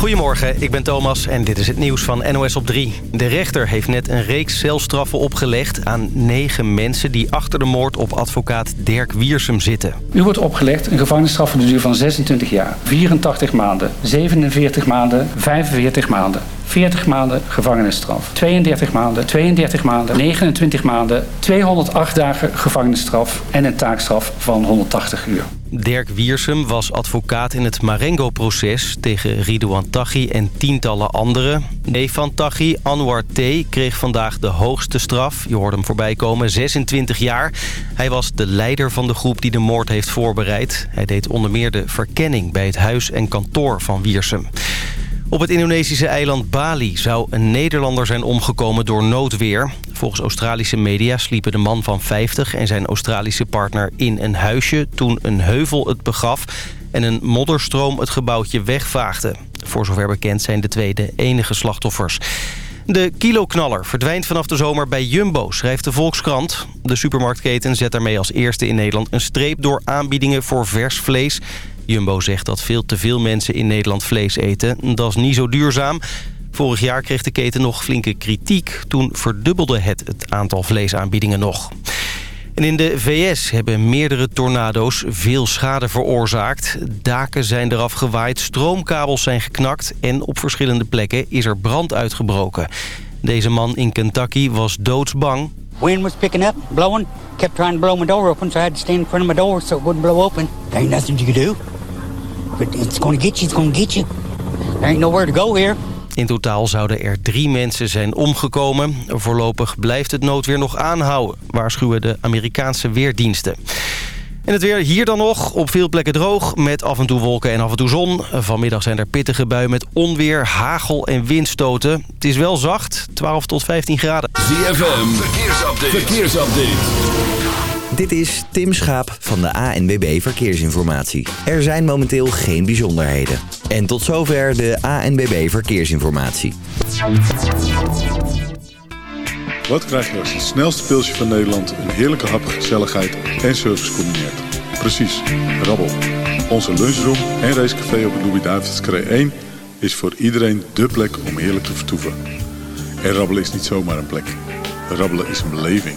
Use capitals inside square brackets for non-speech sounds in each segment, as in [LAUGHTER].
Goedemorgen, ik ben Thomas en dit is het nieuws van NOS op 3. De rechter heeft net een reeks celstraffen opgelegd aan negen mensen... die achter de moord op advocaat Dirk Wiersum zitten. U wordt opgelegd een gevangenisstraf voor de duur van 26 jaar, 84 maanden, 47 maanden, 45 maanden. 40 maanden gevangenisstraf. 32 maanden, 32 maanden, 29 maanden, 208 dagen gevangenisstraf en een taakstraf van 180 uur. Dirk Wiersum was advocaat in het Marengo-proces tegen Ridouan Taghi en tientallen anderen. Neef van Taghi, Anwar T., kreeg vandaag de hoogste straf. Je hoorde hem voorbij komen, 26 jaar. Hij was de leider van de groep die de moord heeft voorbereid. Hij deed onder meer de verkenning bij het huis en kantoor van Wiersum. Op het Indonesische eiland Bali zou een Nederlander zijn omgekomen door noodweer. Volgens Australische media sliepen de man van 50 en zijn Australische partner in een huisje... toen een heuvel het begaf en een modderstroom het gebouwtje wegvaagde. Voor zover bekend zijn de twee de enige slachtoffers. De kiloknaller verdwijnt vanaf de zomer bij Jumbo, schrijft de Volkskrant. De supermarktketen zet daarmee als eerste in Nederland een streep door aanbiedingen voor vers vlees... Jumbo zegt dat veel te veel mensen in Nederland vlees eten. Dat is niet zo duurzaam. Vorig jaar kreeg de keten nog flinke kritiek. Toen verdubbelde het het aantal vleesaanbiedingen nog. En in de VS hebben meerdere tornado's veel schade veroorzaakt. Daken zijn eraf gewaaid, stroomkabels zijn geknakt... en op verschillende plekken is er brand uitgebroken. Deze man in Kentucky was doodsbang. Wind was picking up, blowing. Kept trying to blow my door open, so I had to stand in front of my door so it wouldn't blow open. There ain't nothing you can do. But it's gonna get you, it's gonna get you. There ain't nowhere to go here. In totaal zouden er drie mensen zijn omgekomen. Voorlopig blijft het noodweer nog aanhouden, waarschuwen de Amerikaanse weerdiensten. En het weer hier dan nog. Op veel plekken droog, met af en toe wolken en af en toe zon. Vanmiddag zijn er pittige buien met onweer, hagel en windstoten. Het is wel zacht, 12 tot 15 graden. ZFM, verkeersupdate. verkeersupdate. Dit is Tim Schaap van de ANWB Verkeersinformatie. Er zijn momenteel geen bijzonderheden. En tot zover de ANWB Verkeersinformatie. Wat krijg je als het snelste pilsje van Nederland... een heerlijke hap, gezelligheid en service combineert? Precies, rabbel. Onze lunchroom en racecafé op de Louis-David's 1... is voor iedereen dé plek om heerlijk te vertoeven. En rabbelen is niet zomaar een plek. Rabbelen is een beleving.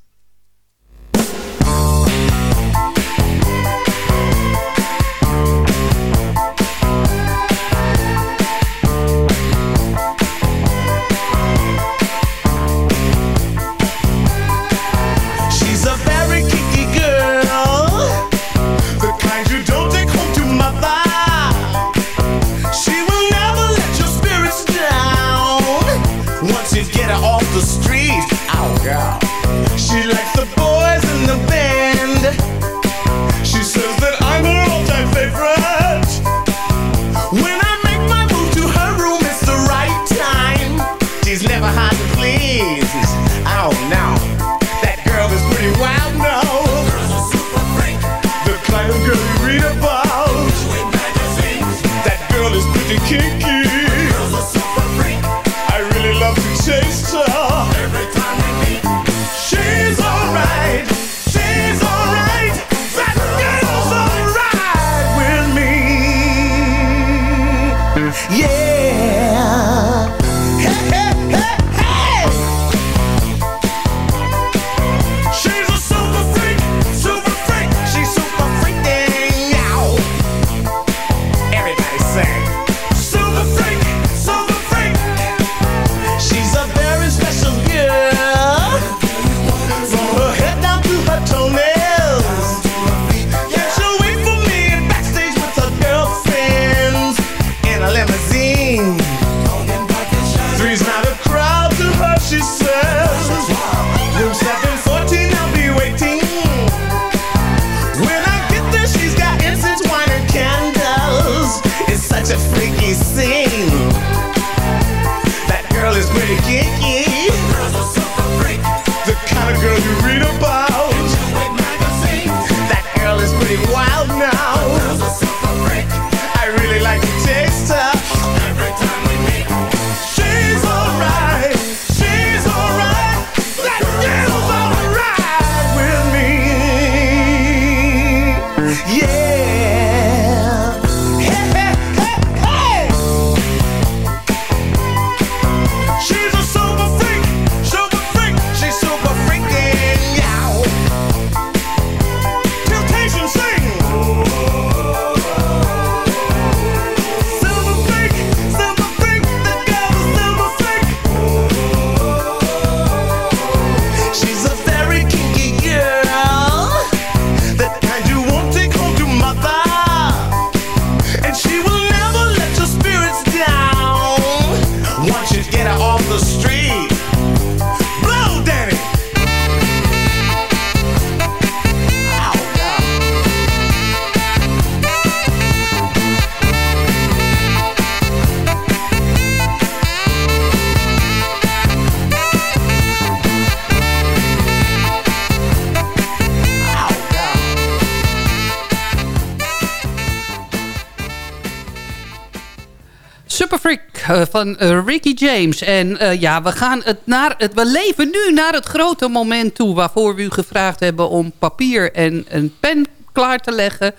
Uh, van Ricky James. En ja, we, gaan het naar het, we leven nu naar het grote moment toe... waarvoor we u gevraagd hebben om papier en een pen klaar te leggen.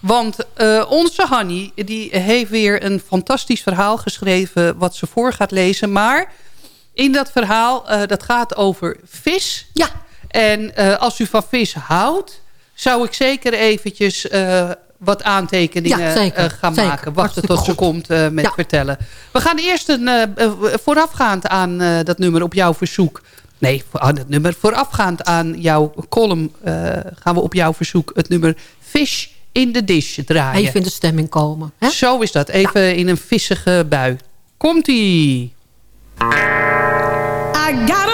Want onze Hanny die heeft weer een fantastisch verhaal geschreven... wat ze voor gaat lezen. Maar in dat verhaal, dat gaat over vis. Ja. En als u van vis houdt zou ik zeker eventjes uh, wat aantekeningen ja, zeker, uh, gaan zeker. maken. Wachten tot ze komt uh, met ja. vertellen. We gaan eerst een, voorafgaand aan dat nummer op jouw verzoek... Nee, aan het nummer voorafgaand aan jouw column... gaan we op jouw verzoek het nummer Fish in the Dish draaien. Even in de stemming komen. Hè? Zo is dat. Even in een vissige bui. Komt-ie! I got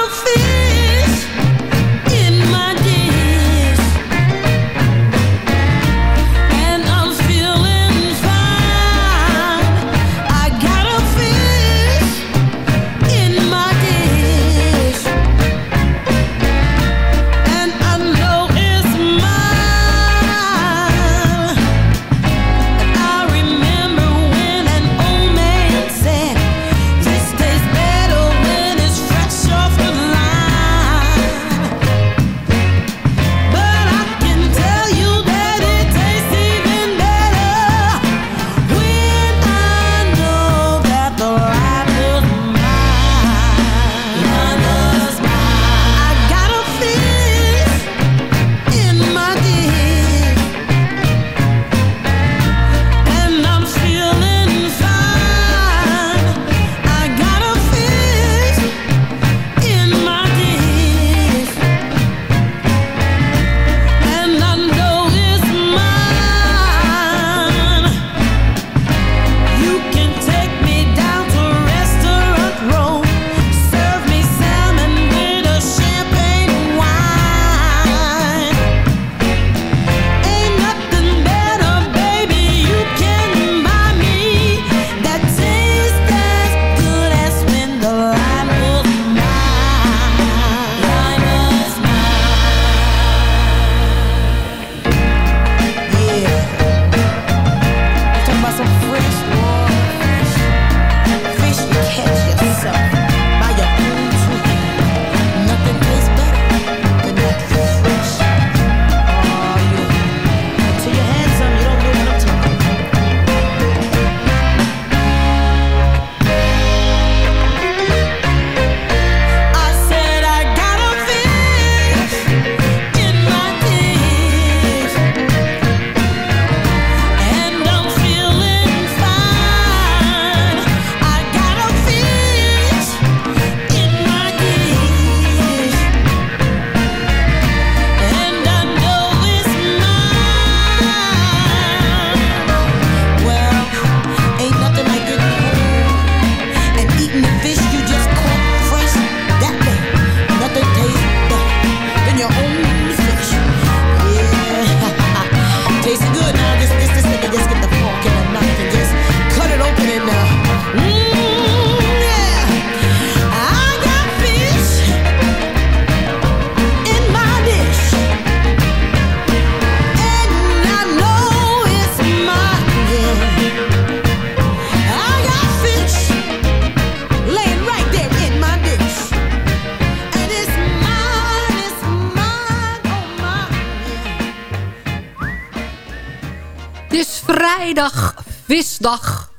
visdag.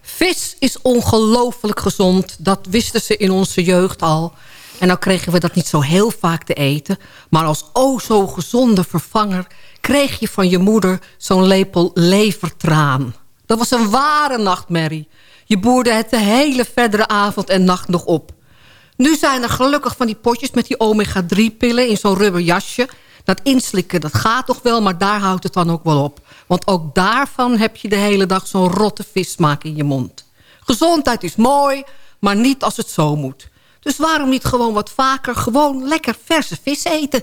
Vis is ongelooflijk gezond. Dat wisten ze in onze jeugd al. En nou kregen we dat niet zo heel vaak te eten. Maar als o zo gezonde vervanger... kreeg je van je moeder zo'n lepel levertraan. Dat was een ware nachtmerrie. Je boerde het de hele verdere avond en nacht nog op. Nu zijn er gelukkig van die potjes met die omega-3-pillen... in zo'n rubber jasje. Dat inslikken, dat gaat toch wel, maar daar houdt het dan ook wel op. Want ook daarvan heb je de hele dag zo'n rotte vissmaak in je mond. Gezondheid is mooi, maar niet als het zo moet. Dus waarom niet gewoon wat vaker gewoon lekker verse vis eten?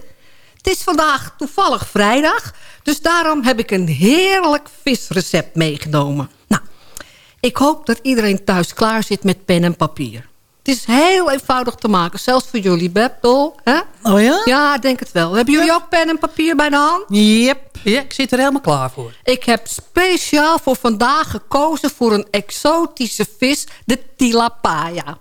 Het is vandaag toevallig vrijdag, dus daarom heb ik een heerlijk visrecept meegenomen. Nou, ik hoop dat iedereen thuis klaar zit met pen en papier. Het is heel eenvoudig te maken, zelfs voor jullie, Beb, Hè? Oh ja? Ja, denk het wel. Hebben jullie ook pen en papier bij de hand? Yep. Ja, ik zit er helemaal klaar voor. Ik heb speciaal voor vandaag gekozen voor een exotische vis, de tilapia.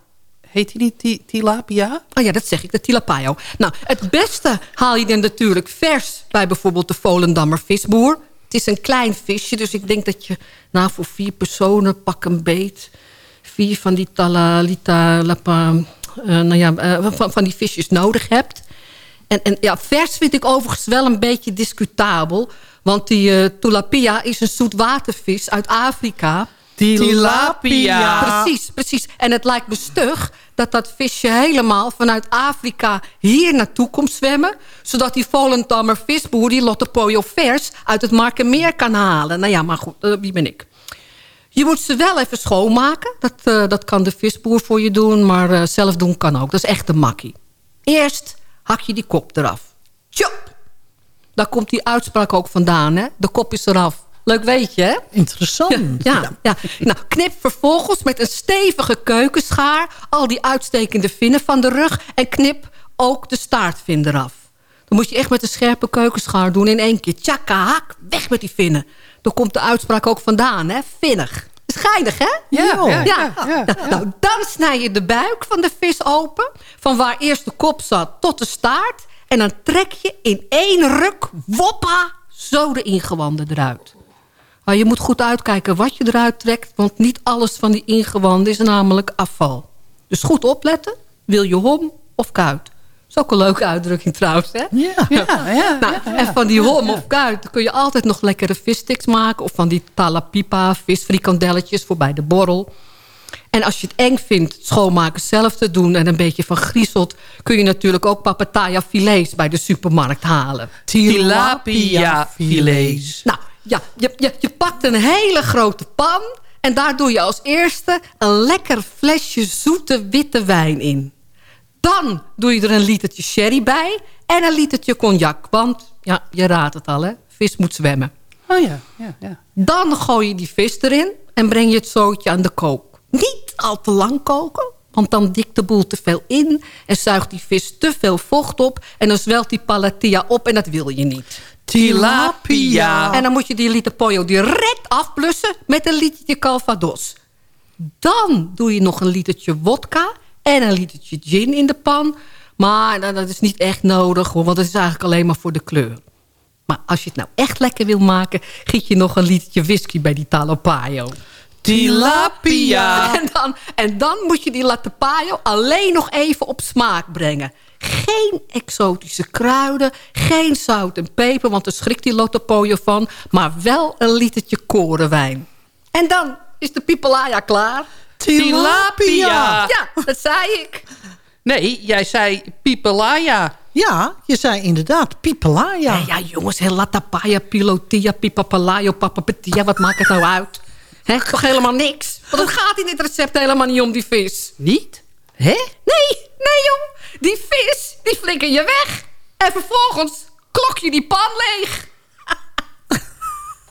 Heet die niet ti- tilapia? Oh ja, dat zeg ik, de tilapia. Nou, het beste haal je dan natuurlijk vers bij bijvoorbeeld de Volendammer visboer. Het is een klein visje, dus ik denk dat je nou, voor vier personen pak een beet. Vier van die talalita, lapa, eh, nou ja, eh, van, van die visjes nodig hebt. En, en ja, vers vind ik overigens wel een beetje discutabel. Want die eh tilapia is een zoetwatervis uit Afrika. Tilapia. Precies, precies. En het lijkt me stug dat dat visje helemaal vanuit Afrika hier naartoe komt zwemmen. Zodat die Volendammer visboer die Lotte vers uit het Markenmeer kan halen. Nou ja, maar goed, eh, wie ben ik? Je moet ze wel even schoonmaken. Dat, eh, dat kan de visboer voor je doen, maar eh, zelf doen kan ook. Dat is echt een makkie. Eerst hak je die kop eraf. Tjop! Daar komt die uitspraak ook vandaan, hè? De kop is eraf. Leuk weet je, hè? Interessant. Ja, ja. Nou, knip vervolgens met een stevige keukenschaar... al die uitstekende vinnen van de rug... en knip ook de staartvin eraf. Dan moet je echt met een scherpe keukenschaar doen in één keer. Tjaka, hak, weg met die vinnen. Daar komt de uitspraak ook vandaan, hè? Vinnig. Is geinig, hè? Ja, ja, ja, ja, Nou, nou, dan snij je de buik van de vis open. Van waar eerst de kop zat tot de staart. En dan trek je in één ruk, woppa, zo de ingewanden eruit. Maar je moet goed uitkijken wat je eruit trekt... want niet alles van die ingewanden is namelijk afval. Dus goed opletten, wil je hom of kuit? Dat is ook een leuke uitdrukking trouwens, hè? Ja. Ja, ja. Nou, en van die hom of kuit kun je altijd nog lekkere vissticks maken... of van die talapipa, visfrikandelletjes voor bij de borrel. En als je het eng vindt schoonmaken zelf te doen... en een beetje van grieselt... kun je natuurlijk ook papataya filets bij de supermarkt halen. Tilapia filets. Nou, ja, je, je, je pakt een hele grote pan... en daar doe je als eerste een lekker flesje zoete witte wijn in. Dan doe je er een litertje sherry bij en een litertje cognac. Want, ja, je raadt het al, hè? Vis moet zwemmen. Oh ja, ja, ja. Dan gooi je die vis erin en breng je het zootje aan de kook. Niet al te lang koken, want dan dikt de boel te veel in... en zuigt die vis te veel vocht op... en dan zwelt die palatia op en dat wil je niet. Tilapia. En dan moet je die liter pollo direct afblussen met een litertje calvados. Dan doe je nog een litertje wodka en een litertje gin in de pan. Maar nou, dat is niet echt nodig, hoor, want het is eigenlijk alleen maar voor de kleur. Maar als je het nou echt lekker wil maken... giet je nog een litertje whisky bij die talopaio. Tilapia. [LAUGHS] En dan, en dan moet je die latapaio alleen nog even op smaak brengen. Geen exotische kruiden, geen zout en peper... want daar schrikt die latapojo van... maar wel een litertje korenwijn. En dan is de pipelaya klaar. Tilapia. Ja, [LAUGHS] dat zei ik. Nee, jij zei pipelaya. Ja, je zei inderdaad pipelaya. Ja, ja jongens, latapaya, pilotia, pipapalayo, papapetia... wat maakt het nou uit? Hè, toch helemaal niks? Want het gaat in dit recept helemaal niet om die vis. Niet? Hè? Nee, nee joh. Die vis, die flikker je weg. En vervolgens klok je die pan leeg.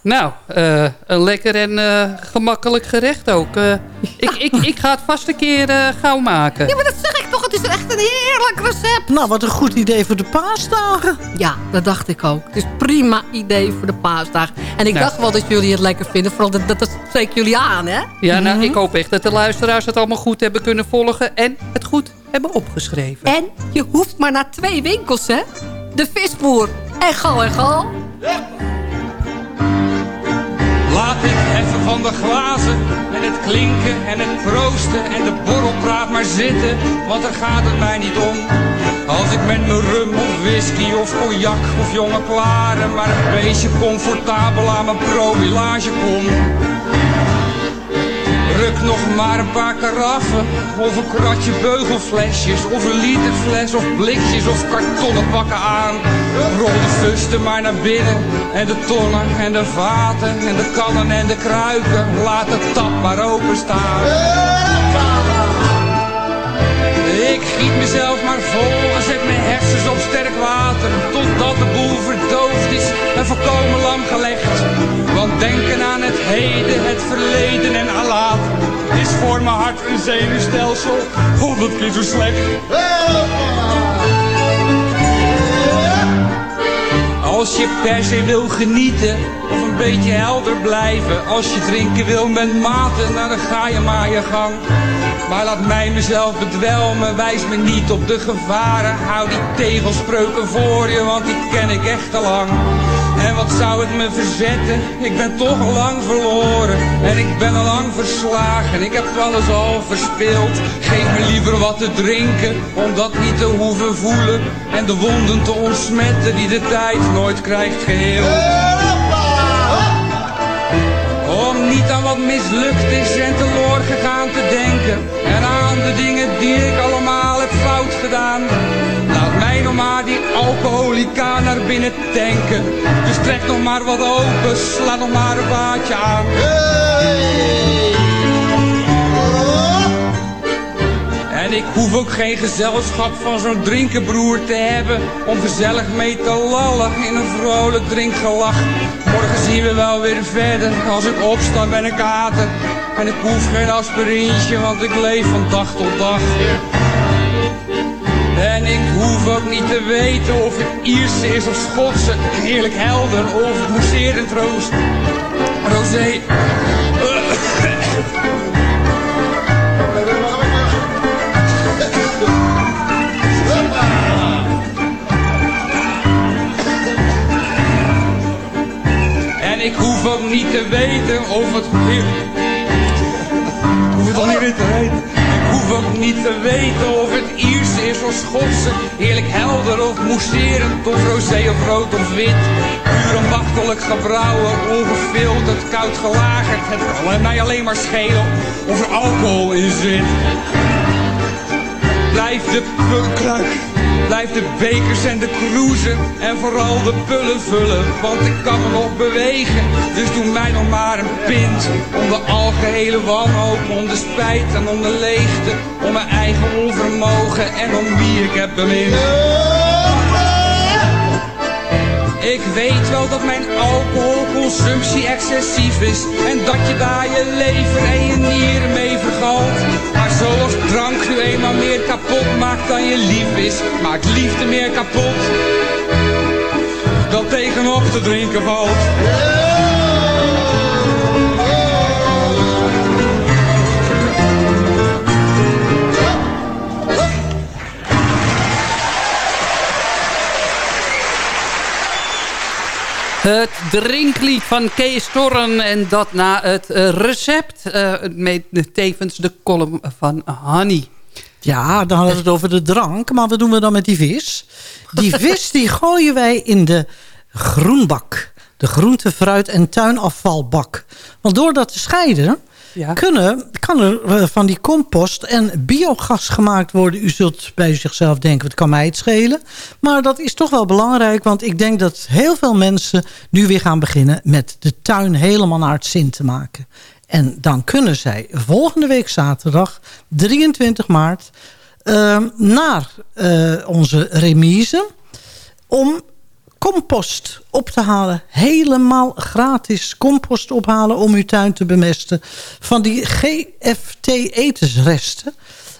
Nou, eh, een lekker en eh, gemakkelijk gerecht ook. Eh, [LAUGHS] ik, ik, ik ga het vast een keer eh, gauw maken. Ja, maar dat zeg ik toch. Het is echt een heerlijk recept. Nou, wat een goed idee voor de paasdagen. Ja, dat dacht ik ook. Het is een prima idee voor de paasdag. En ik Nou. dacht wel dat jullie het lekker vinden. Vooral dat, dat, dat spreekt jullie aan, hè? Ja, nou, ik hoop echt dat de luisteraars het allemaal goed hebben kunnen volgen... en het goed hebben opgeschreven. En je hoeft maar naar twee winkels, hè? De visboer en gal en gal. Laat ik even van de glazen en het klinken en het proosten en de borrelpraat maar zitten, want daar gaat het mij niet om. Als ik met mijn rum of whisky of cognac of jonge klaren maar een beetje comfortabel aan mijn pro-village kom. Ruk nog maar een paar karaffen, of een kratje beugelflesjes, of een literfles, of blikjes, of kartonnen pakken aan. Rol de fusten maar naar binnen, en de tonnen, en de vaten, en de kannen en de kruiken. Laat de tap maar openstaan. Ik giet mezelf maar vol en zet mijn hersens op sterk water. Totdat de boel verdoofd is en volkomen lam gelegd. Want denken aan het heden, het verleden en alaat Is voor mijn hart een zenuwstelsel. Honderd keer zo slecht. Als je per se wil genieten een beetje helder blijven. Als je drinken wil met mate, nou dan ga je maar je gang. Maar laat mij mezelf bedwelmen, wijs me niet op de gevaren. Hou die tegelspreuken voor je, want die ken ik echt al lang. En wat zou het me verzetten? Ik ben toch al lang verloren. En ik ben al lang verslagen. Ik heb alles al verspeeld. Geef me liever wat te drinken. Om dat niet te hoeven voelen. En de wonden te ontsmetten die de tijd nooit krijgt geheel. Om niet aan wat mislukt is en teloor gegaan te denken. En aan de dingen die ik allemaal heb fout gedaan. Laat mij nog maar die alcoholica naar binnen tanken. Dus trek nog maar wat open, sla nog maar een vaatje aan. En ik hoef ook geen gezelschap van zo'n drinkenbroer te hebben Om gezellig mee te lallen in een vrolijk drinkgelach Morgen zien we wel weer verder, als ik opsta ben ik kater En ik hoef geen aspirintje, want ik leef van dag tot dag. En ik hoef ook niet te weten of het Ierse is of Schotse. Heerlijk helder of mousserend roos Rosé ik hoef ook niet te weten of het... Ik hoef het al niet te weten. Ik hoef ook niet te weten of het Ierse is of Schotse. Heerlijk helder of mousserend of rosé of rood of wit. Puur ambachtelijk gebrouwen, ongefilterd, koud gelagerd. Het kan mij alleen maar schelen of er alcohol in zit. Blijf de pulkruik Blijf de bekers en de cruisen en vooral de pullen vullen, want ik kan me nog bewegen. Dus doe mij nog maar een pint, om de algehele wanhoop, om de spijt en om de leegte, om mijn eigen onvermogen en om wie ik heb bemind. Ik weet wel dat mijn alcoholconsumptie excessief is En dat je daar je lever en je nieren mee vergalt meer kapot maakt dan je lief is Maakt liefde meer kapot Dan tegenop te drinken valt Het drinklied van Kees Torren en dat na het recept. Uh, met tevens de column van Hanny. Ja, dan hadden we het over de drank. Maar wat doen we dan met die vis? Die [LAUGHS] vis die gooien wij in de groenbak. De groente, fruit en tuinafvalbak. Want door dat te scheiden... Ja. Kunnen, kan er van die compost en biogas gemaakt worden. U zult bij zichzelf denken, wat kan mij het schelen? Maar dat is toch wel belangrijk, want ik denk dat heel veel mensen nu weer gaan beginnen met de tuin helemaal naar het zin te maken. En dan kunnen zij volgende week zaterdag, 23 maart, uh, naar uh, onze remise om compost op te halen. Helemaal gratis compost ophalen om uw tuin te bemesten. Van die GFT-etensresten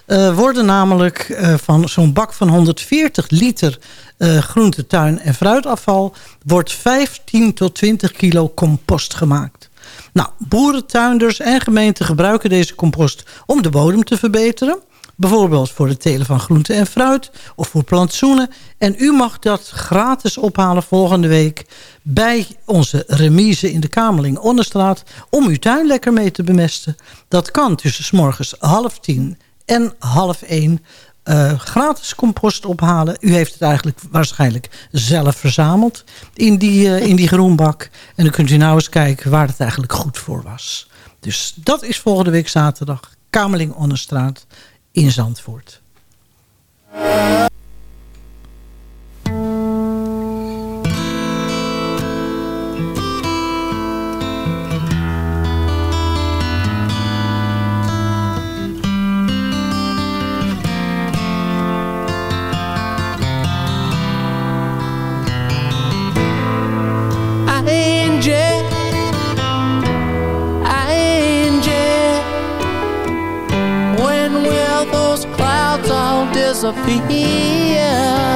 uh, worden namelijk uh, van zo'n bak van 140 liter uh, groente, tuin en fruitafval... wordt 15 tot 20 kilo compost gemaakt. Nou, boerentuinders en gemeenten gebruiken deze compost om de bodem te verbeteren... Bijvoorbeeld voor het telen van groente en fruit of voor plantsoenen. En u mag dat gratis ophalen volgende week bij onze remise in de Kamerling Onderstraat... om uw tuin lekker mee te bemesten. Dat kan tussen morgens half tien en half één. Uh, gratis compost ophalen. U heeft het eigenlijk waarschijnlijk zelf verzameld in die, uh, in die groenbak. En dan kunt u nou eens kijken waar het eigenlijk goed voor was. Dus dat is volgende week zaterdag. Kamerling Onderstraat in Zandvoort. Sophia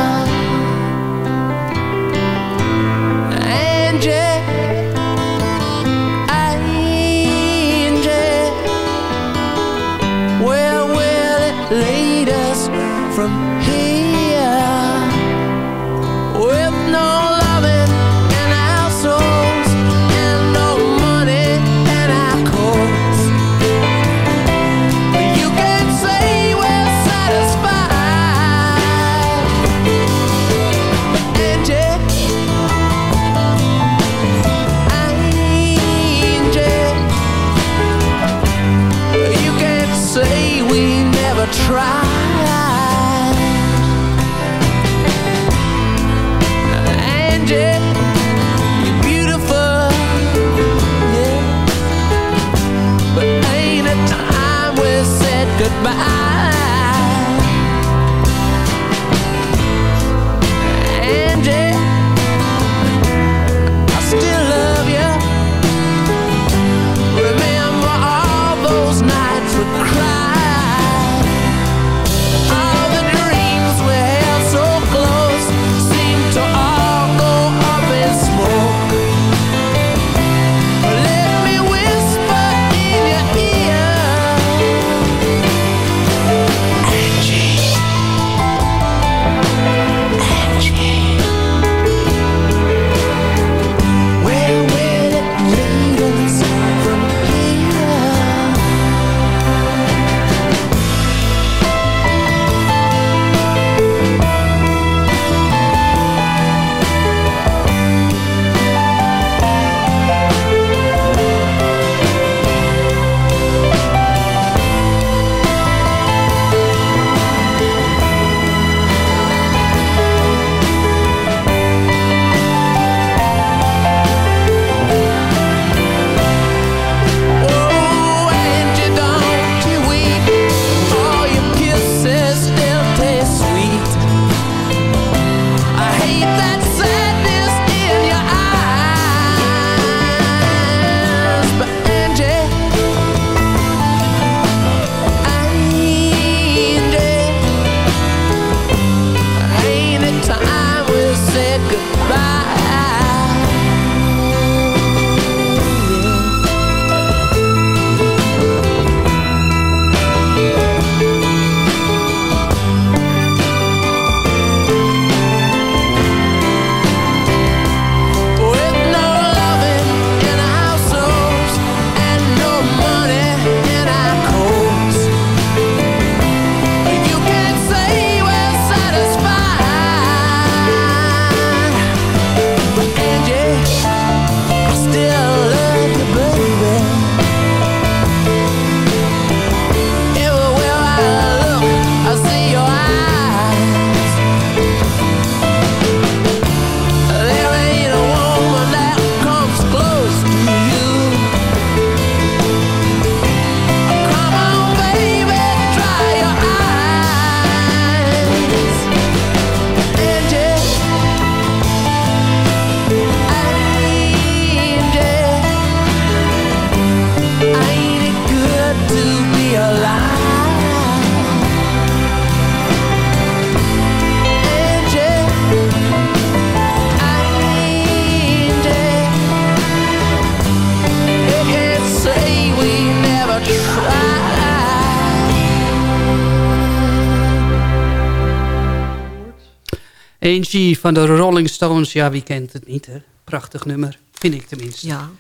Angie van de Rolling Stones, ja, wie kent het niet, hè? Prachtig nummer, vind ik tenminste. Ja.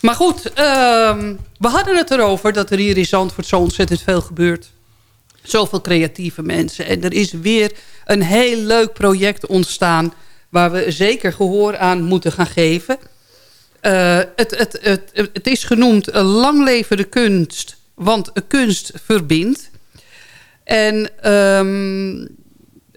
Maar goed, ehm, we hadden het erover dat er hier in Zandvoort zo ontzettend veel gebeurt. Zoveel creatieve mensen. En er is weer een heel leuk project ontstaan... waar we zeker gehoor aan moeten gaan geven. Eh, het, het, het, het is genoemd een lang leven de kunst... want kunst verbindt. En ehm,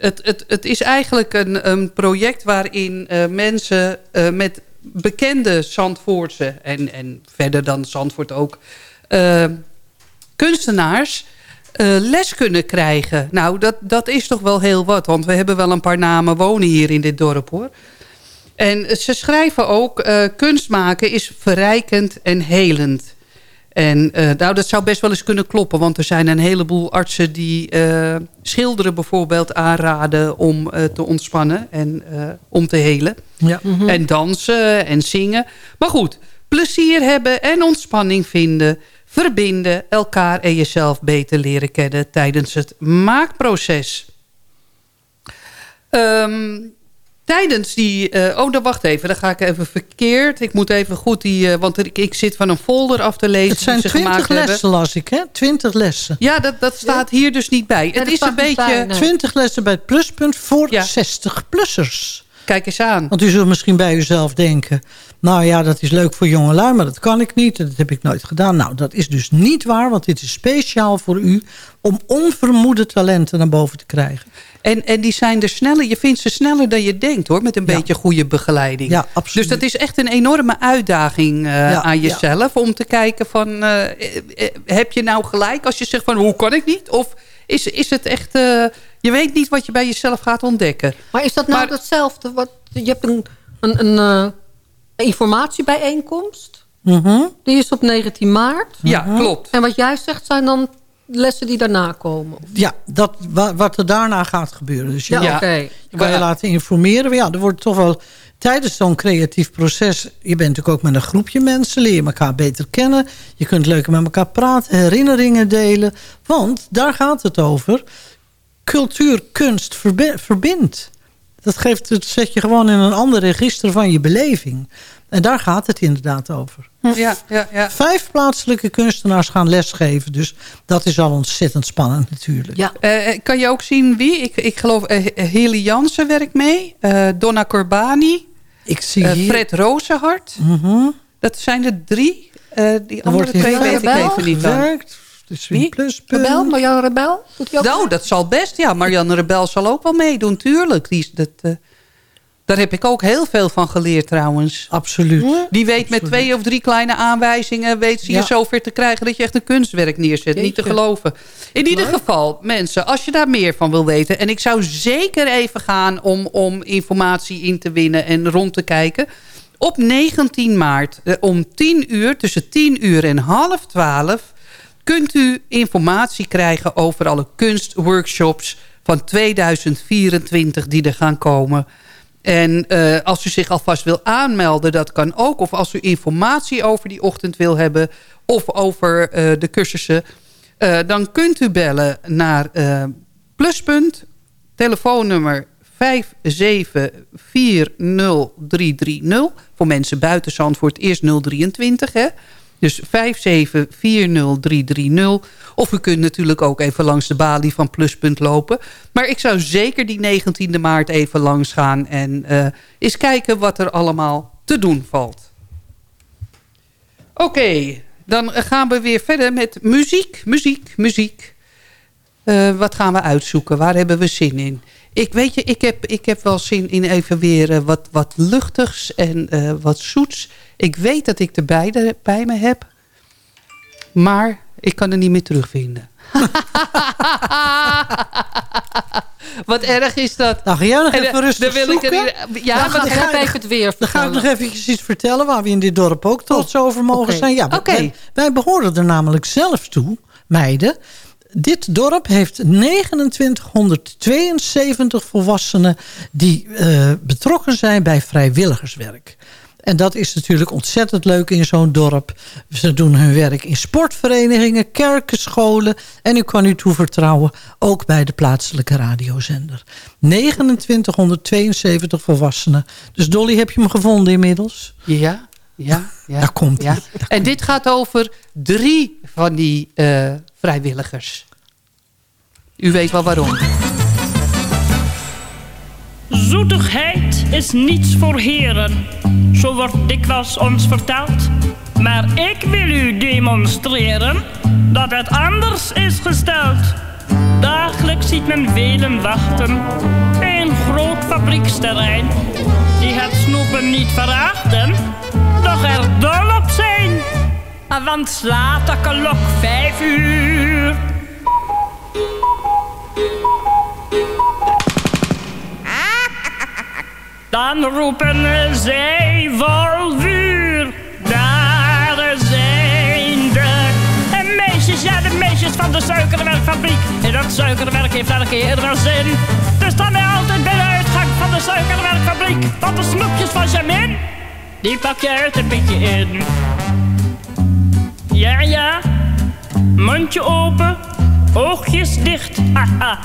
het, het, het is eigenlijk een, een project waarin eh, mensen eh, met bekende Zandvoortse... En, en verder dan Zandvoort ook... eh, kunstenaars les kunnen krijgen. Nou, dat, dat is toch wel heel wat. Want we hebben wel een paar namen wonen hier in dit dorp, hoor. En ze schrijven ook... kunst maken is verrijkend en helend. En eh, nou, dat zou best wel eens kunnen kloppen. Want er zijn een heleboel artsen die eh, schilderen bijvoorbeeld aanraden... om eh, te ontspannen en om te helen. Ja. En dansen en zingen. Maar goed, plezier hebben en ontspanning vinden... verbinden, elkaar en jezelf beter leren kennen... tijdens het maakproces. Ehm, tijdens die... eh, oh, dan wacht even. Dan ga ik even verkeerd. Ik moet even goed die... eh, want ik, ik zit van een folder af te lezen. Het zijn die ze gemaakt twintig lessen, hebben. las ik, hè? Twintig lessen. Ja, dat, dat staat hier dus niet bij. het dat is een beetje... bij, nee. 20 lessen bij het pluspunt voor Ja. 60-plussers. Kijk eens aan. Want u zult misschien bij uzelf denken... nou ja, dat is leuk voor jongelui, maar dat kan ik niet. Dat heb ik nooit gedaan. Nou, dat is dus niet waar, want dit is speciaal voor u... om onvermoede talenten naar boven te krijgen. En, en die zijn er sneller. Je vindt ze sneller dan je denkt, hoor. Met een Ja. beetje goede begeleiding. Ja, absoluut. Dus dat is echt een enorme uitdaging eh, Ja, aan ja. jezelf. Om te kijken van... eh, eh, heb je nou gelijk als je zegt van... hoe kan ik niet? Of is, is het echt... eh, je weet niet wat je bij jezelf gaat ontdekken. Maar is dat nou Maar- hetzelfde? Wat, je hebt een, een, een informatiebijeenkomst. Mhm. Die is op 19 maart. Ja, klopt. En wat jij zegt zijn dan lessen die daarna komen. Ja, dat, wa- wat er daarna gaat gebeuren. Dus je, Ja, Ja. oké. je kan je laten informeren. Maar ja, er wordt toch wel tijdens zo'n creatief proces... je bent natuurlijk ook met een groepje mensen... leer je elkaar beter kennen. Je kunt leuker met elkaar praten, herinneringen delen. Want daar gaat het over. Cultuur, kunst verbi- verbindt. Dat, geeft, dat zet je gewoon in een ander register van je beleving. En daar gaat het inderdaad over. Ja, ja, ja. Vijf plaatselijke kunstenaars gaan lesgeven. Dus dat is al ontzettend spannend natuurlijk. Ja. Eh, kan je ook zien wie? Ik, ik geloof uh, Heli Jansen werkt mee. eh, Donna Corbani. Ik zie eh, hier... Fred Rozenhart. Mhm. Dat zijn er drie. Eh, die Er andere wordt twee weet ik Rebel even niet van. Dus Wie? pluspunt. Rebel, Marjan Rebel? Doet die ook Nou, mee? dat zal best. Ja, Marianne Rebel zal ook wel meedoen, tuurlijk. Die, is- dat, eh, daar heb ik ook heel veel van geleerd trouwens. Absoluut. Die weet met twee of drie kleine aanwijzingen... weet ze je Ja. zover te krijgen dat je echt een kunstwerk neerzet. Niet te geloven. In ieder geval, mensen, als je daar meer van wil weten... en ik zou zeker even gaan om, om informatie in te winnen en rond te kijken... Op 19 maart eh, om 10 uur, tussen 10 uur en half 12... kunt u informatie krijgen over alle kunstworkshops van 2024 die er gaan komen. En eh, als u zich alvast wil aanmelden, dat kan ook. Of als u informatie over die ochtend wil hebben... of over eh, de cursussen... eh, dan kunt u bellen naar Pluspunt. Telefoonnummer 5740330. Voor mensen buiten Zandvoort eerst 023, hè. Dus 5740330. Of u kunt natuurlijk ook even langs de balie van Pluspunt lopen. Maar ik zou zeker die 19e maart even langs gaan... en eh, eens kijken wat er allemaal te doen valt. Oké, dan gaan we weer verder met muziek, muziek, muziek. Eh, wat gaan we uitzoeken? Waar hebben we zin in? Ik weet je, ik heb, ik heb wel zin in even weer eh, wat, wat luchtigs en eh, wat zoets. Ik weet dat ik er beide bij me heb. Maar ik kan er niet meer terugvinden. [LAUGHS] wat erg is dat. Nou, ga jij nog En, even eh, rustig dan wil ik er ja, Dan ga ik- even het weer Dan ga ik nog vertellen. even iets vertellen waar we in dit dorp ook trots over mogen zijn. Ja, Oké. wij, wij behoren er namelijk zelf toe, meiden. Dit dorp heeft 2972 volwassenen die eh, betrokken zijn bij vrijwilligerswerk. En dat is natuurlijk ontzettend leuk in zo'n dorp. Ze doen hun werk in sportverenigingen, kerken, scholen. En u kan u toevertrouwen ook bij de plaatselijke radiozender. 2972 volwassenen. Dus Dolly, heb je hem gevonden inmiddels? Ja, ja, ja. Daar komt ja. hij. En dit gaat over drie van die eh, vrijwilligers. U weet wel waarom. Zoetigheid is niets voor heren, zo wordt dikwijls ons verteld. Maar ik wil u demonstreren dat het anders is gesteld. Dagelijks ziet men velen wachten bij een groot fabrieksterrein. Die het snoepen niet verachten, doch er dol op zijn. Want slaat de klok vijf uur. [LAUGHS] Dan roepen zij vuur. Daar zijn de meisjes, ja de meisjes van de suikerwerkfabriek. En dat suikerwerk heeft elke keer zin. Dus staan wij altijd bij de uitgang van de suikerwerkfabriek. Want de snoepjes van Jamin, die pak je uit een beetje in. Ja, ja, mondje open, oogjes dicht, haha.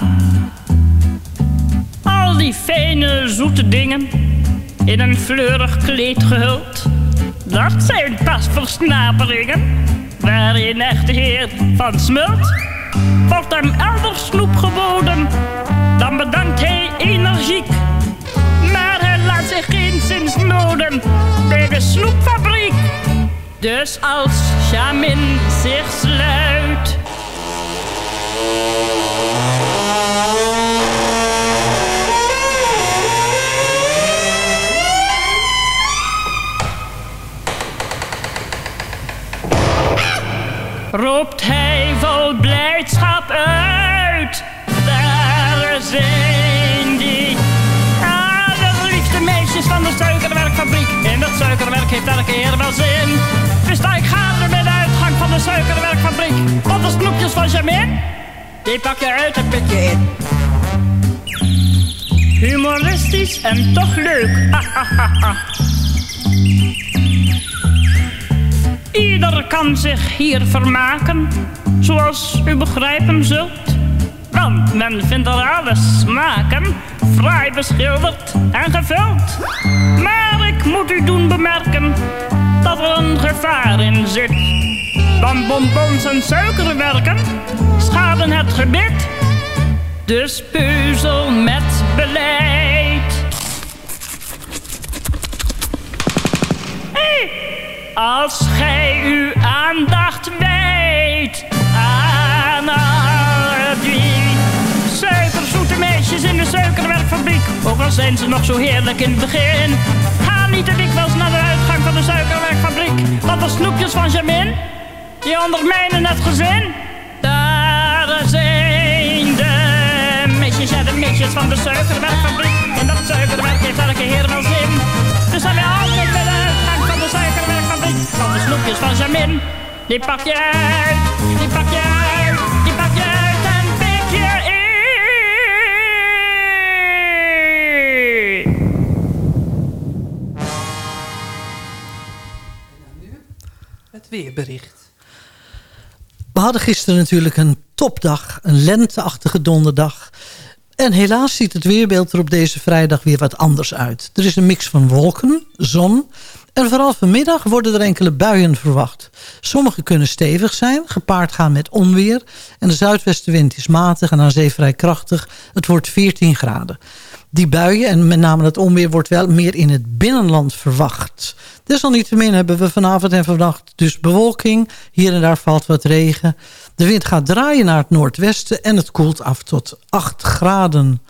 Al die fijne, zoete dingen in een fleurig kleed gehuld. Dat zijn pas versnaperingen waarin echte heer van smult. Wordt hem elders snoep geboden, dan bedankt hij energiek. Maar hij laat zich geen zins noden bij de snoepfabriek. Dus als Jamin zich sluit. roept hij vol blijdschap uit. Daar zijn die. Ah, de liefste meisjes van de suikerwerkfabriek. In dat suikerwerk heeft elke heer wel zin. De suikerwerkfabriek. Want de snoepjes van Jamin, die pak je uit en pik je in. Humoristisch en toch leuk. Ah, ah, ah. Ieder kan zich hier vermaken, zoals u begrijpen zult. Want men vindt er alle smaken fraai beschilderd en gevuld. Maar ik moet u doen bemerken dat er een gevaar in zit. Want bonbons en suikerwerken schaden het gebit. Dus peuzel met beleid. Hey! Als gij uw aandacht wijdt aan al die suikerzoete meisjes in de suikerwerkfabriek. Ook al zijn ze nog zo heerlijk in het begin. Ga niet te dikwijls naar de uitgang van de suikerwerkfabriek. Want de snoepjes van Jamin, die ondermijnen het gezin. Daar zijn de meisjes, ja de meisjes van de suikerwerkfabriek. En dat suikerwerk heeft elke heer wel zin. Dus zijn wij altijd bij de uitgang van de suikerwerkfabriek. Van de snoepjes van Jamin. Die pak je uit, die pak je uit, die pak je uit en pik je in. Het weerbericht. We hadden gisteren natuurlijk een topdag, een lenteachtige donderdag. En helaas ziet het weerbeeld er op deze vrijdag weer wat anders uit. Er is een mix van wolken, zon en vooral vanmiddag worden er enkele buien verwacht. Sommige kunnen stevig zijn, gepaard gaan met onweer. En de zuidwestenwind is matig en aan zee vrij krachtig. Het wordt 14 graden. Die buien en met name het onweer wordt wel meer in het binnenland verwacht. Desalniettemin hebben we vanavond en vannacht dus bewolking. Hier en daar valt wat regen. De wind gaat draaien naar het noordwesten en het koelt af tot 8 graden.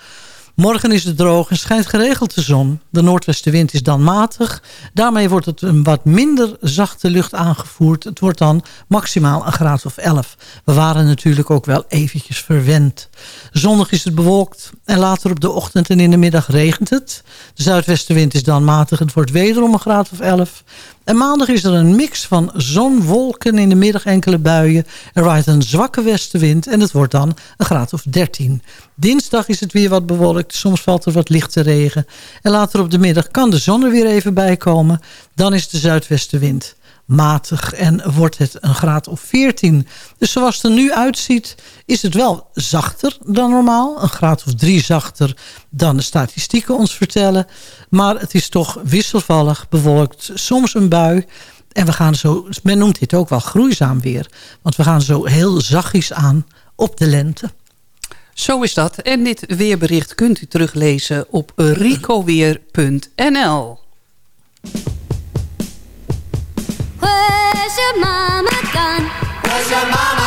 Morgen is het droog en schijnt geregeld de zon. De noordwestenwind is dan matig. Daarmee wordt het een wat minder zachte lucht aangevoerd. Het wordt dan maximaal een graad of 11. We waren natuurlijk ook wel eventjes verwend. Zondag is het bewolkt en later op de ochtend en in de middag regent het. De zuidwestenwind is dan matig. Het wordt wederom een graad of 11. En maandag is er een mix van zon, wolken, in de middag enkele buien. Er waait een zwakke westenwind en het wordt dan een graad of 13. Dinsdag is het weer wat bewolkt, soms valt er wat lichte regen. En later op de middag kan de zon er weer even bij komen. Dan is de zuidwestenwind matig en wordt het een graad of 14. Dus zoals het er nu uitziet is het wel zachter dan normaal. Een graad of 3 zachter dan de statistieken ons vertellen. Maar het is toch wisselvallig, bewolkt, soms een bui. En we gaan zo, men noemt dit ook wel groeizaam weer. Want we gaan zo heel zachtjes aan op de lente. Zo is dat. En dit weerbericht kunt u teruglezen op ricoweer.nl. Where's your mama gone? Where's your mama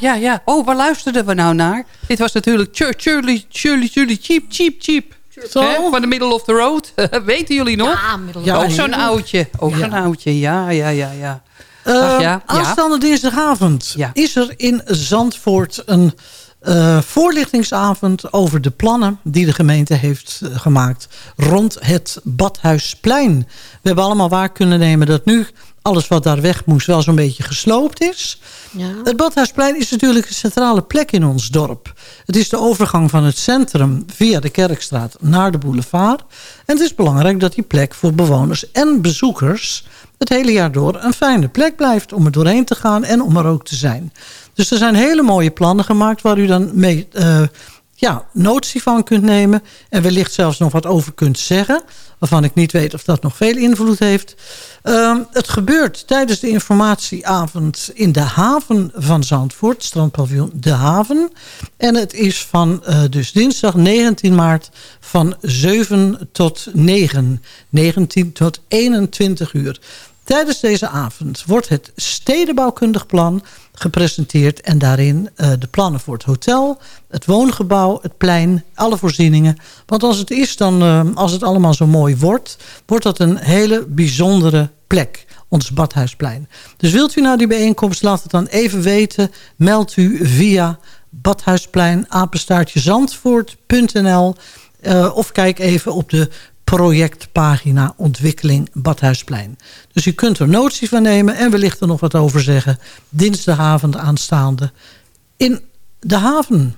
Ja, ja. Oh, waar luisterden we nou naar? Dit was natuurlijk Chur- Shirley, Shirley, Shirley, Cheap, Cheap, Cheap. Zo. Hè, Van de Middle of the Road. [LAUGHS] Weten jullie nog? Ja, middel Ja, ook zo'n oudje. Ook zo'n oudje. Ja, ja, ja, ja. Eh, Ach, ja, ja. Aanstaande dinsdagavond Ja. is er in Zandvoort een eh, voorlichtingsavond over de plannen die de gemeente heeft eh, gemaakt rond het Badhuisplein. We hebben allemaal waar kunnen nemen dat nu alles wat daar weg moest wel zo'n beetje gesloopt is. Ja. Het Badhuisplein is natuurlijk een centrale plek in ons dorp. Het is de overgang van het centrum via de Kerkstraat naar de boulevard. En het is belangrijk dat die plek voor bewoners en bezoekers... het hele jaar door een fijne plek blijft om er doorheen te gaan en om er ook te zijn. Dus er zijn hele mooie plannen gemaakt waar u dan mee eh, ja, notie van kunt nemen... en wellicht zelfs nog wat over kunt zeggen... waarvan ik niet weet of dat nog veel invloed heeft. Ehm, het gebeurt tijdens de informatieavond in de haven van Zandvoort... strandpaviljoen De Haven. En het is van eh, dus dinsdag 19 maart van 7 tot 9. 19 tot 21 uur. Tijdens deze avond wordt het stedenbouwkundig plan gepresenteerd... en daarin eh, de plannen voor het hotel, het woongebouw, het plein, alle voorzieningen. Want als het is, dan, eh, als het allemaal zo mooi wordt... wordt dat een hele bijzondere plek, ons Badhuisplein. Dus wilt u naar die bijeenkomst, laat het dan even weten. Meld u via Badhuisplein, apenstaartje zandvoort.nl... Eh, of kijk even op de projectpagina Ontwikkeling Badhuisplein. Dus u kunt er notie van nemen en wellicht er nog wat over zeggen. Dinsdagavond aanstaande in de haven.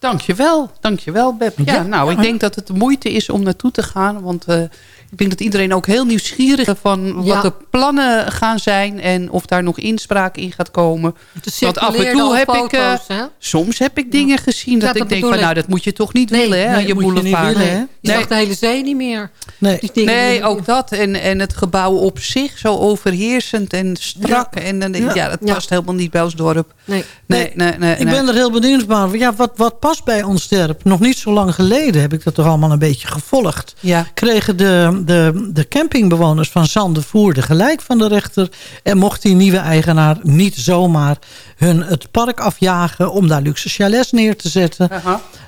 Dankjewel, dankjewel Beb. Ja, Ja. nou, ik denk dat het de moeite is om naartoe te gaan. Want eh, ik denk dat iedereen ook heel nieuwsgierig is van wat Ja. de plannen gaan zijn. En of daar nog inspraak in gaat komen. Want af en toe heb ik... eh, soms heb ik dingen gezien dat, ik denk van ik. nou dat moet je toch niet Nee, willen hè, nee, je moet je niet boulevard. willen, hè? Je zag de hele zee niet meer. Nee. Die- ook dat. En, en het gebouw op zich zo overheersend en strak. En ik, Ja. dat past helemaal niet bij ons dorp. Nee. Nee, nee, nee. Ik ben er heel benieuwd naar. Ja, wat, wat bij ons dorp? Nog niet zo lang geleden heb ik dat toch allemaal een beetje gevolgd. Ja. Kregen de, de, de campingbewoners van Zandervoerde gelijk van de rechter. En mocht die nieuwe eigenaar niet zomaar hun het park afjagen... om daar luxe chalets neer te zetten.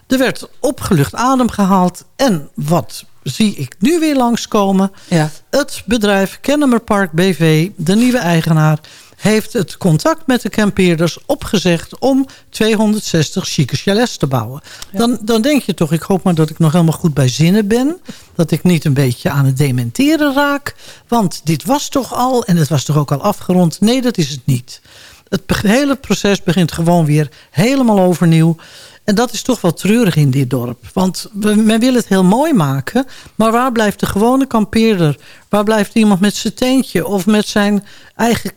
Er werd opgelucht adem gehaald. En wat zie ik nu weer langskomen? Ja. Het bedrijf Kennemer Park BV, de nieuwe eigenaar... heeft het contact met de kampeerders opgezegd... om 260 chique chalets te bouwen. Dan, dan denk je toch, ik hoop maar dat ik nog helemaal goed bij zinnen ben. Dat ik niet een beetje aan het dementeren raak. Want dit was toch al, en het was toch ook al afgerond? Nee, dat is het niet. Het hele proces begint gewoon weer helemaal overnieuw. En dat is toch wel treurig in dit dorp. Want we, men wil het heel mooi maken. Maar waar blijft de gewone kampeerder? Waar blijft iemand met zijn teentje? Of met zijn eigen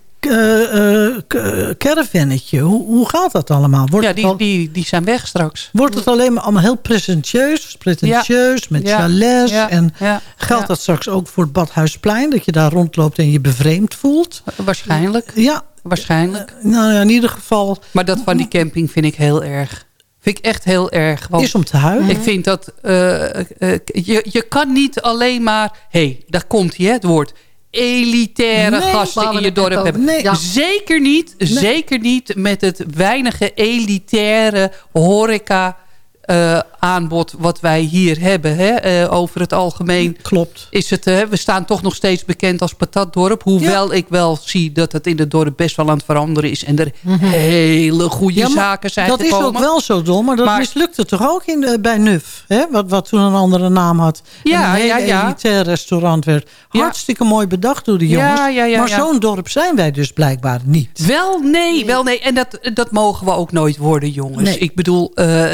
caravannetje? Hoe, hoe gaat dat allemaal? Wordt, Ja, die, al- die, die zijn weg straks. wordt het alleen maar allemaal heel presentieus? Pretentieus, met Ja. chalets. Ja. En geldt dat straks ook voor het Badhuisplein? Dat je daar rondloopt en je bevreemd voelt? Waarschijnlijk. Ja, Waarschijnlijk. nou ja, in ieder geval Maar dat van die camping vind ik heel erg. Vind ik echt heel erg. Want is om te huilen. ik vind dat... eh, eh, je, je kan niet alleen maar... Hé, hey, daar komt hij, het woord. Elitaire Nee, gasten in je dorp hebben. Nee. Ja. Zeker niet. Zeker niet met het weinige elitaire horeca... eh, aanbod wat wij hier hebben. Hè? Eh, over het algemeen Klopt. is het, we staan toch nog steeds bekend als patatdorp. Hoewel ik wel zie dat het in het dorp best wel aan het veranderen is. En er hele goede Mhm. Ja, maar zaken zijn dat gekomen. is ook wel zo dom, maar dat Maar- mislukte toch ook in de, bij Nuf, hè? Wat, wat toen een andere naam had. Ja, en een hele ja, elitair restaurant werd. Hartstikke mooi bedacht door de jongens. maar zo'n dorp zijn wij dus blijkbaar niet. Wel nee, wel nee. En dat, dat mogen we ook nooit worden, jongens. Nee. Ik bedoel, eh,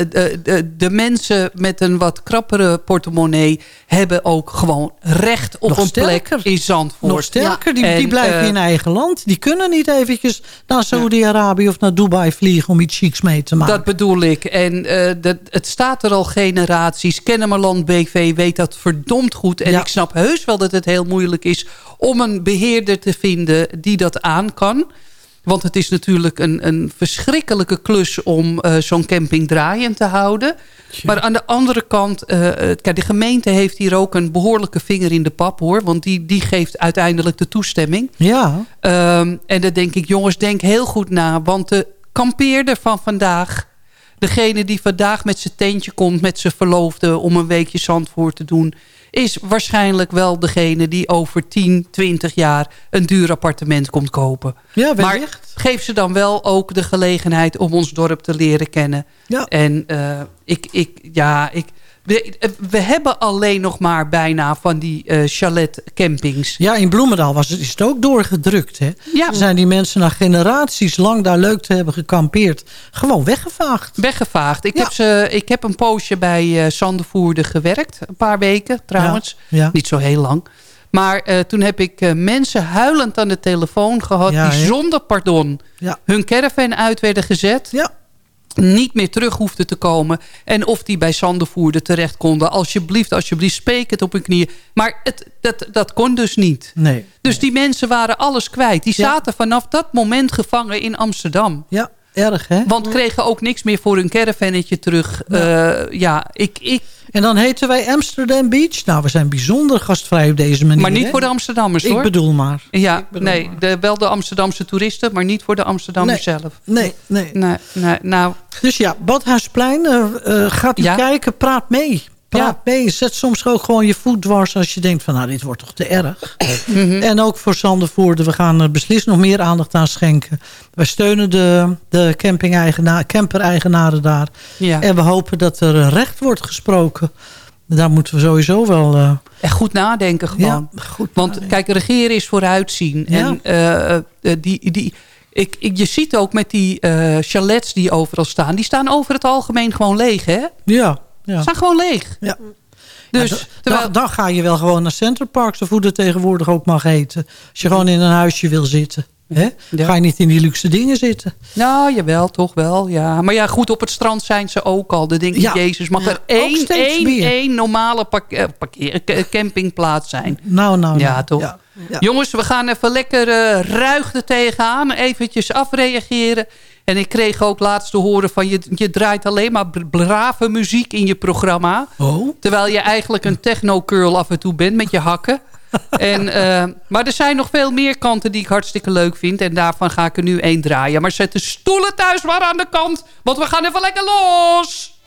de, mensen met een wat krappere portemonnee... hebben ook gewoon recht op Nog een sterker. plek in Zandvoort. Nog sterker, die, En, die blijven eh, in eigen land. Die kunnen niet eventjes naar Saudi-Arabië of naar Dubai vliegen... om iets chics mee te maken. Dat bedoel ik. En eh, dat, het staat er al generaties. Kennemerland BV weet dat verdomd goed. En Ja. ik snap heus wel dat het heel moeilijk is... om een beheerder te vinden die dat aan kan. Want het is natuurlijk een, een verschrikkelijke klus om eh, zo'n camping draaiend te houden. Maar aan de andere kant, eh, kijk, de gemeente heeft hier ook een behoorlijke vinger in de pap hoor. Want die, die geeft uiteindelijk de toestemming. Ja. Ehm, en dan denk ik, jongens, denk heel goed na. Want de kampeerder van vandaag... degene die vandaag met zijn tentje komt met zijn verloofde... om een weekje Zandvoort te doen... is waarschijnlijk wel degene die over 10, 20 jaar... een duur appartement komt kopen. Ja, maar wellicht. geef ze dan wel ook de gelegenheid om ons dorp te leren kennen. Ja. En eh, ik, ik, ja, ik, we, we hebben alleen nog maar bijna van die eh, chalet campings. Ja, in Bloemendaal was het, is het ook doorgedrukt. Hè? Ja. Zijn die mensen na generaties lang daar leuk te hebben gekampeerd... gewoon weggevaagd. Weggevaagd. Ik, heb, ze, ik heb een poosje bij uh, gewerkt. Een paar weken trouwens. Ja. Niet zo heel lang. Maar uh, toen heb ik uh, mensen huilend aan de telefoon gehad... Die zonder pardon Ja. hun caravan uit werden gezet. Ja. Niet meer terug hoefden te komen. En of die bij Sandervoerde terecht konden. Alsjeblieft, alsjeblieft, spreek het op hun knieën. Maar het, dat, dat kon dus niet. Nee. Dus die mensen waren alles kwijt. Die Ja. zaten vanaf dat moment gevangen in Amsterdam. Ja, erg hè? Want kregen ook niks meer voor hun caravannetje terug. Ja, ja ik, ik, En dan heten wij Amsterdam Beach. Nou, we zijn bijzonder gastvrij op deze manier. maar niet hè? voor de Amsterdammers Ik hoor. bedoel maar. ja, bedoel nee, maar. de, wel de Amsterdamse toeristen, maar niet voor de Amsterdammers Nee. zelf. Nee, nee. Nee, nee, nou, Dus ja, Badhuisplein, eh, eh, gaat u Ja. kijken, praat mee. Praat Ja. mee. Zet soms ook gewoon je voet dwars als je denkt van... nou, dit wordt toch te erg. [LAUGHS] Mhm. En ook voor Zandervoorde, we gaan er beslist nog meer aandacht aan schenken. Wij steunen de, de camping-eigenaar, camper-eigenaren daar. ja. En we hopen dat er recht wordt gesproken. Daar moeten we sowieso wel... eh, Echt goed nadenken gewoon. ja, goed Want kijk, regeren is vooruitzien. En eh, eh, die, die, ik, ik, je ziet ook met die eh, chalets die overal staan... die staan over het algemeen gewoon leeg, hè? Ja, ja. staan gewoon leeg. ja. Dus, Ja, terwijl- dan, dan ga je wel gewoon naar Center Parks, of hoe dat tegenwoordig ook mag heten. Als je gewoon in een huisje wil zitten. Hè? Ja. Ga je niet in die luxe dingen zitten. Nou, jawel, toch wel, ja. Maar ja, goed, op het strand zijn ze ook al. De denk Ja. Jezus, mag er één, één, één normale eh, parkeer, campingplaats zijn? Nou, nou, Ja, nou. toch? Jongens, we gaan even lekker eh, ruig er tegenaan. Eventjes afreageren. En ik kreeg ook laatst te horen van... je, je draait alleen maar br- brave muziek in je programma. Oh, Terwijl je eigenlijk een techno-curl af en toe bent met je hakken. [LAUGHS] En, eh, maar er zijn nog veel meer kanten die ik hartstikke leuk vind. En daarvan ga ik er nu één draaien. Maar zet de stoelen thuis maar aan de kant. Want we gaan even lekker los.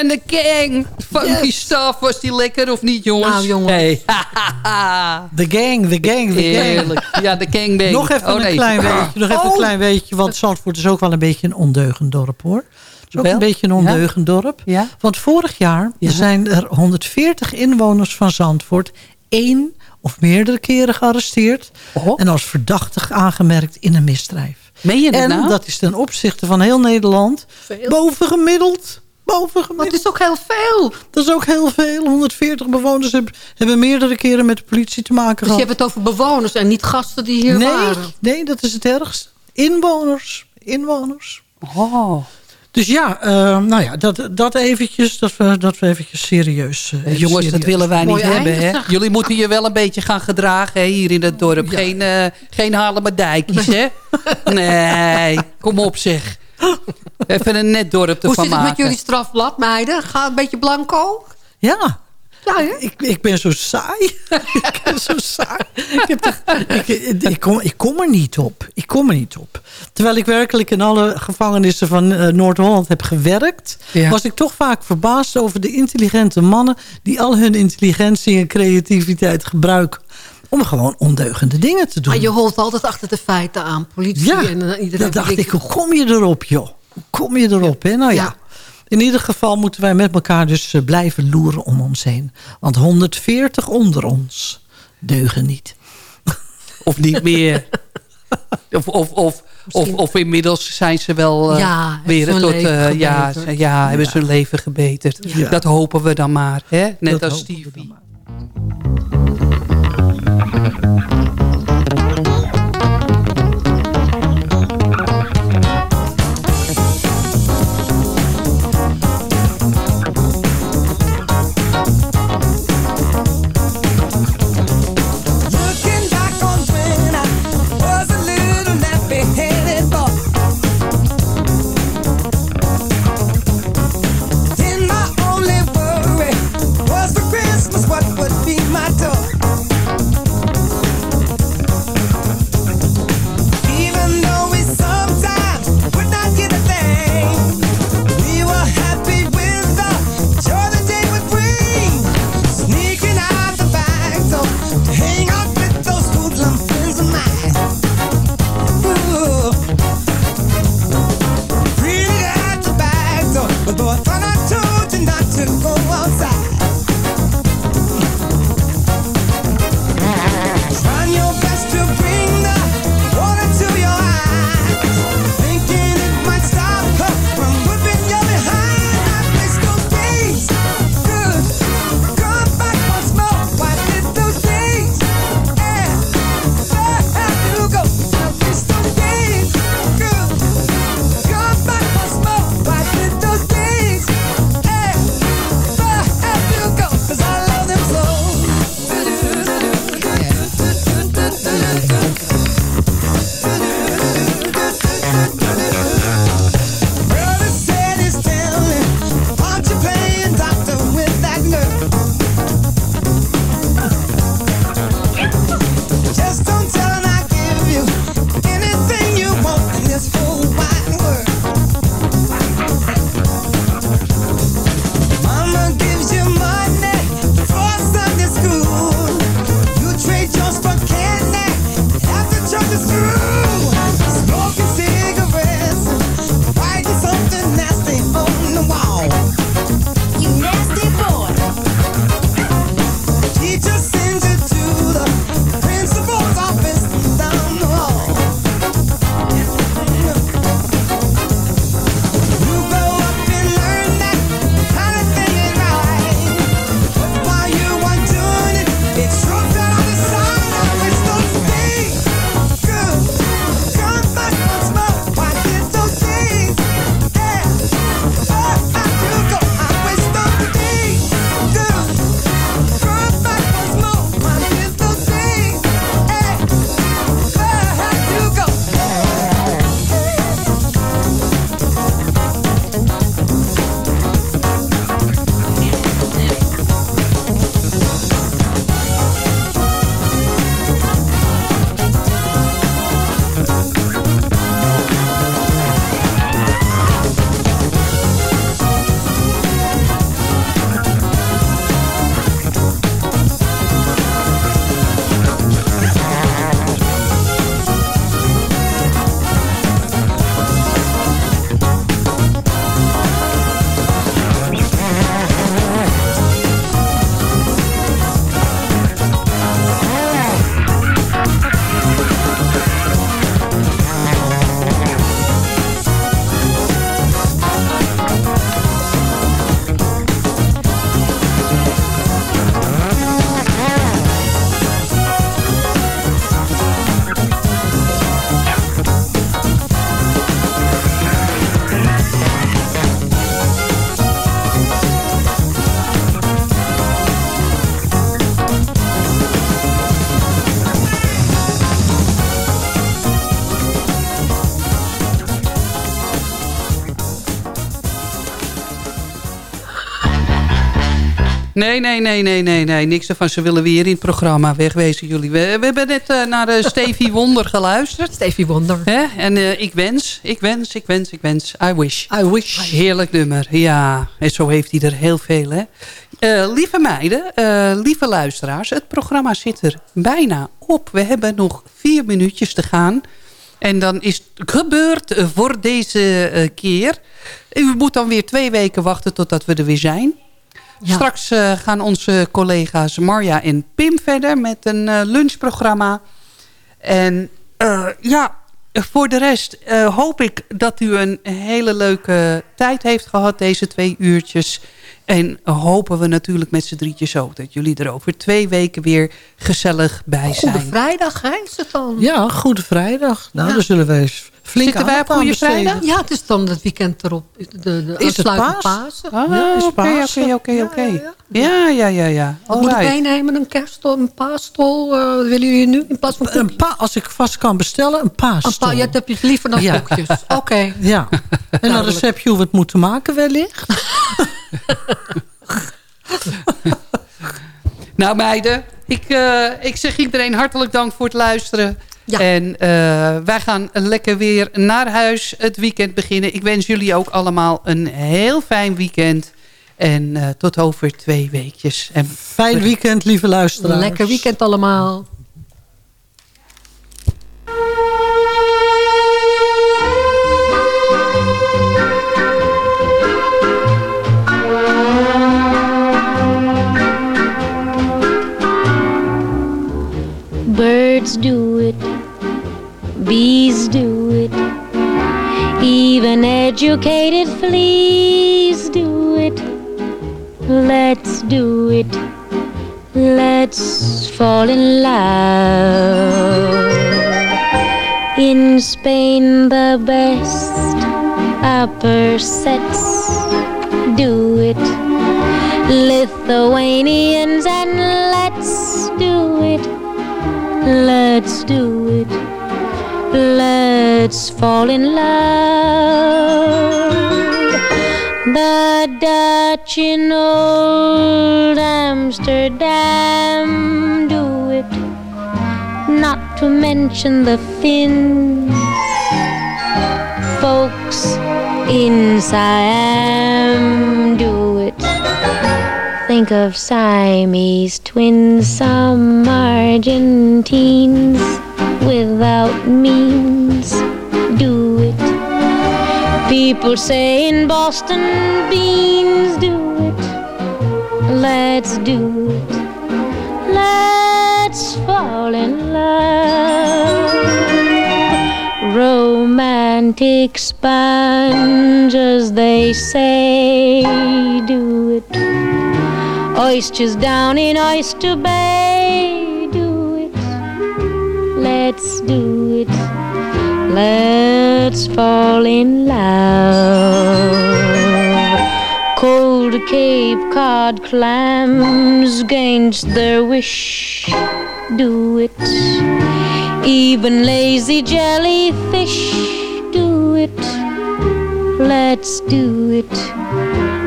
En de Gang. Funky stuff. Was die lekker of niet, jongens? Nou, jongens. [LAUGHS] Hey. The gang, the gang, the gang. Ja, de gangbang. Nog even Oh, een nee. klein beetje, nog even een Oh. klein beetje, want Zandvoort is ook wel een beetje een ondeugend dorp hoor. Het is ook een beetje een ondeugend dorp. Ja? Want vorig jaar Ja. zijn er 140 inwoners van Zandvoort één of meerdere keren gearresteerd Oh. en als verdachtig aangemerkt in een misdrijf. Meen je dat En nou? dat is ten opzichte van heel Nederland Veel. bovengemiddeld. Maar Bovengemiddeld. het is ook heel veel. Dat is ook heel veel. 140 bewoners hebben, hebben meerdere keren met de politie te maken Dus je gehad. hebt het over bewoners en niet gasten die hier nee, waren. nee, dat is het ergst. Inwoners. Inwoners. Oh. Dus ja, eh, nou ja, dat, dat eventjes, dat we, dat we eventjes serieus... eh, even Jongens, dat willen wij niet Mooi hebben. Hè? Jullie moeten je wel een beetje gaan gedragen hè, hier in het dorp. Geen, uh, geen Haarlemmerdijkjes, hè? [LAUGHS] Nee, kom op zeg. [LAUGHS] Even een net dorp Hoe ervan zit het maken. met jullie strafblad, meiden? Gaat een beetje blanco? Ja, Ja, hè? ik, ik ben zo saai. [LAUGHS] ik ben zo saai. Ik, heb toch- ik, ik, kom, ik kom er niet op. Ik kom er niet op. Terwijl ik werkelijk in alle gevangenissen van eh, Noord-Holland heb gewerkt... Ja. was ik toch vaak verbaasd over de intelligente mannen... die al hun intelligentie en creativiteit gebruiken... om gewoon ondeugende dingen te doen. Maar je holt altijd achter de feiten aan. Politie Ja, en eh, iedereen. dat dacht ik. Hoe kom je erop, joh? Hoe kom je erop, hè? Nou ja. Ja. In ieder geval moeten wij met elkaar dus eh, blijven loeren om ons heen. Want 140 onder ons deugen niet. [LAUGHS] Of niet meer. Of, of, of, of, of inmiddels zijn ze wel eh, Ja, weer ze tot... eh, ja, ja, hebben ze hun leven gebeterd. Ja. Dat hopen we dan maar. Hè? Net Dat als Stevie. 了。Nee, nee, nee, nee, nee, nee. Niks ervan. Ze willen weer in het programma. Wegwezen jullie. We, we hebben net uh, naar uh, Stevie [LAUGHS] Wonder geluisterd. Stevie Wonder. Hè? En uh, ik wens, ik wens, ik wens, ik wens. I wish. I wish. Heerlijk nummer. Ja, en zo heeft hij er heel veel, hè. lieve meiden, lieve luisteraars. Het programma zit er bijna op. We hebben nog vier minuutjes te gaan. En dan is het gebeurd voor deze keer. U moet dan weer twee weken wachten totdat we er weer zijn. Ja. Straks uh, gaan onze collega's Marja en Pim verder met een uh, lunchprogramma. En uh, ja, voor de rest hoop ik dat u een hele leuke tijd heeft gehad deze twee uurtjes. En hopen we natuurlijk met z'n drietjes ook dat jullie er over twee weken weer gezellig bij zijn. Goede vrijdag, hè, is het dan? Ja, Goede Vrijdag. Nou, ja. dan zullen we eens flink Zitten wij op Goede Vrijdag? Ja, het is dan het weekend erop. De, de is het paas? Pasen. Ah, ja, is paas. Oké, oké, oké. Ja, ja, ja. ja. Wat moet ik meenemen? Een kerststol, een paasstol? Uh, willen jullie nu in plaats van een pa Als ik vast kan bestellen, een paasstol. Een pa ja, dat heb je liever dan [LAUGHS] ja. koekjes. Oké. Okay. Ja. [LAUGHS] En een receptje hoe we het moeten maken wellicht. [LAUGHS] nou meiden, ik, uh, ik zeg iedereen hartelijk dank voor het luisteren. Ja. En uh, wij gaan lekker weer naar huis het weekend beginnen. Ik wens jullie ook allemaal een heel fijn weekend. En uh, tot over twee weekjes. En fijn weekend, lieve luisteraars. Lekker weekend allemaal. Birds do it, bees do it, even educated fleas do it. Let's do it, let's fall in love. In Spain, the best upper sets do it. Lithuanians and let's do it. Let's do it. Let's fall in love. The Dutch in old Amsterdam do it. Not to mention the Finns. Folks in Siam do it. Think of Siamese twins, some Argentines without means do it. People say in Boston beans do it. Let's do it. Let's fall in love. Romantic sponges, they say, do it. Oysters down in Oyster Bay. Let's do it. Let's fall in love. Cold Cape Cod clams against their wish, do it. Even lazy jellyfish, do it. Let's do it.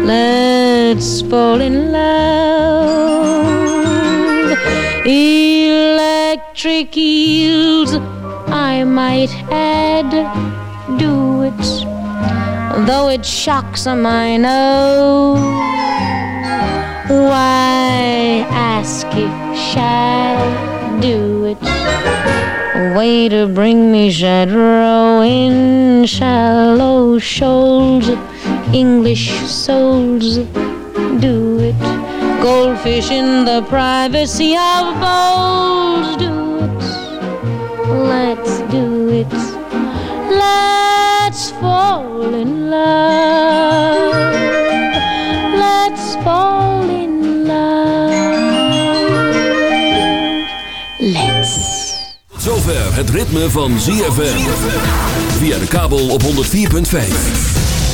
Let's fall in love. Electric eels, I might add, do it. Though it shocks them, I know. Why ask if shall do it? Way to bring me shadow in shallow shoals. English souls do it. Goldfish in the privacy of bowls do it. Let's do it. Let's fall in love. Let's fall in love. Let's. Zover het ritme van ZFM. Via de kabel op 104.5.